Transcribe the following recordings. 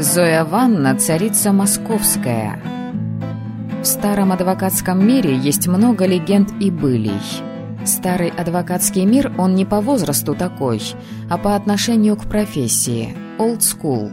Зоя Ванна – царица московская. В старом адвокатском мире есть много легенд и былий. Старый адвокатский мир, он не по возрасту такой, а по отношению к профессии – old school.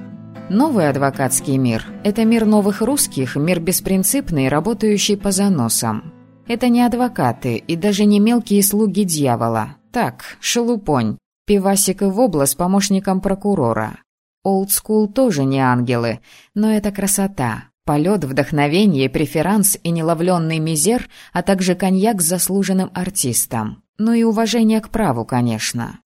Новый адвокатский мир – это мир новых русских, мир беспринципный, работающий по заносам. Это не адвокаты и даже не мелкие слуги дьявола. Так, шелупонь. Пивасик и вобла с помощником прокурора. Олдскул тоже не ангелы, но это красота. Полет, вдохновение, преферанс и неловленный мизер, а также коньяк с заслуженным артистом. Ну и уважение к праву, конечно.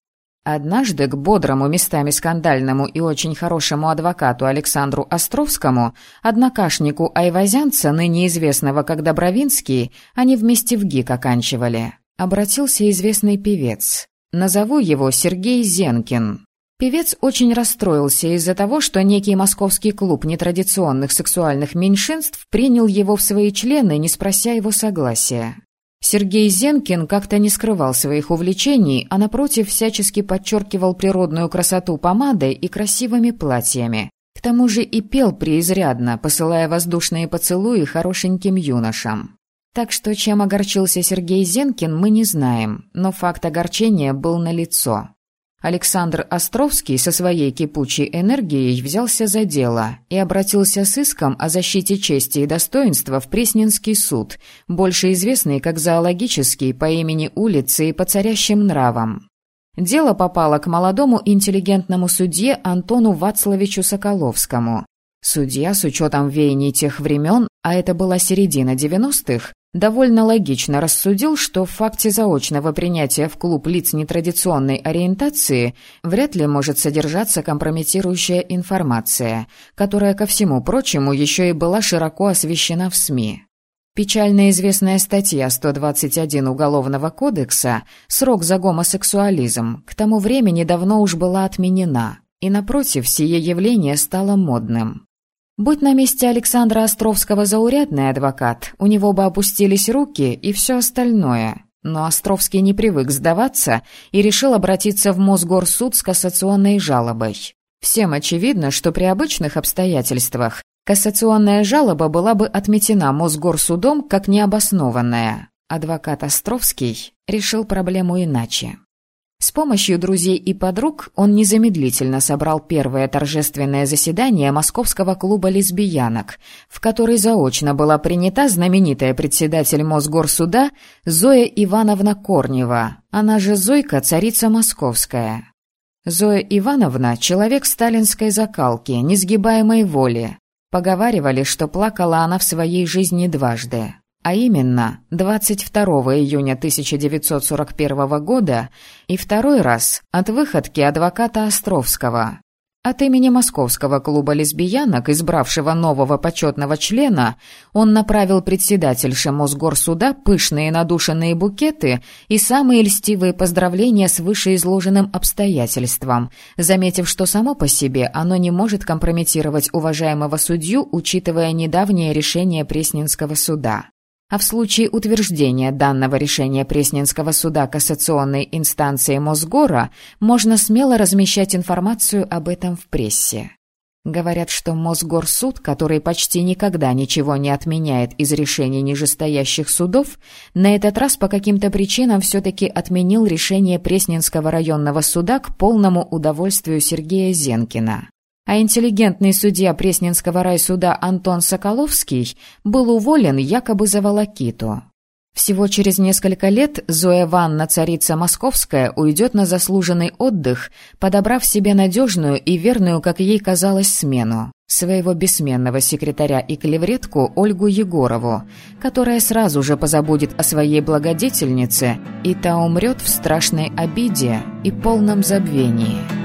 Однажды к бодрому, местами скандальному и очень хорошему адвокату Александру Островскому, однокашнику Айвазянца, ныне известного как Добровинский, они вместе в ГИК оканчивали. Обратился известный певец. Назову его Сергей Зенкин. Певец очень расстроился из-за того, что некий московский клуб нетрадиционных сексуальных меньшинств принял его в свои члены, не спрося его согласия. Сергей Зенкин как-то не скрывал своих увлечений, а напротив всячески подчеркивал природную красоту помадой и красивыми платьями. К тому же и пел преизрядно, посылая воздушные поцелуи хорошеньким юношам. Так что чем огорчился Сергей Зенкин, мы не знаем, но факт огорчения был налицо. Александр Островский со своей кипучей энергией взялся за дело и обратился с иском о защите чести и достоинства в Пресненский суд, больше известный как зоологический по имени улицы и по царящим нравам. Дело попало к молодому интеллигентному судье Антону Вацлавичу Соколовскому. Судья, с учетом веяний тех времен, а это была середина 90-х, довольно логично рассудил, что в факте заочного принятия в клуб лиц нетрадиционной ориентации вряд ли может содержаться компрометирующая информация, которая, ко всему прочему, еще и была широко освещена в СМИ. Печально известная статья 121 Уголовного кодекса «Срок за гомосексуализм» к тому времени давно уж была отменена, и, напротив, сие явление стало модным. Будь на месте Александра Островского заурядный адвокат, у него бы опустились руки и все остальное. Но Островский не привык сдаваться и решил обратиться в Мосгорсуд с кассационной жалобой. Всем очевидно, что при обычных обстоятельствах кассационная жалоба была бы отметена Мосгорсудом как необоснованная. Адвокат Островский решил проблему иначе. С помощью друзей и подруг он незамедлительно собрал первое торжественное заседание Московского клуба лесбиянок, в который заочно была принята знаменитая председатель Мосгорсуда Зоя Ивановна Корнева, она же Зойка, царица московская. Зоя Ивановна – человек сталинской закалки, несгибаемой воли. Поговаривали, что плакала она в своей жизни дважды. А именно, 22 июня 1941 года и второй раз от выходки адвоката Островского. От имени Московского клуба лесбиянок, избравшего нового почетного члена, он направил председательше Мосгорсуда пышные надушенные букеты и самые льстивые поздравления с вышеизложенным обстоятельством, заметив, что само по себе оно не может компрометировать уважаемого судью, учитывая недавнее решение Пресненского суда а в случае утверждения данного решения Пресненского суда кассационной инстанции Мосгора можно смело размещать информацию об этом в прессе. Говорят, что Мосгорсуд, который почти никогда ничего не отменяет из решений нижестоящих судов, на этот раз по каким-то причинам все-таки отменил решение Пресненского районного суда к полному удовольствию Сергея Зенкина а интеллигентный судья Пресненского райсуда Антон Соколовский был уволен якобы за волокиту. Всего через несколько лет Зоя Ванна, царица московская, уйдет на заслуженный отдых, подобрав себе надежную и верную, как ей казалось, смену своего бессменного секретаря и клевретку Ольгу Егорову, которая сразу же позабудет о своей благодетельнице, и та умрет в страшной обиде и полном забвении.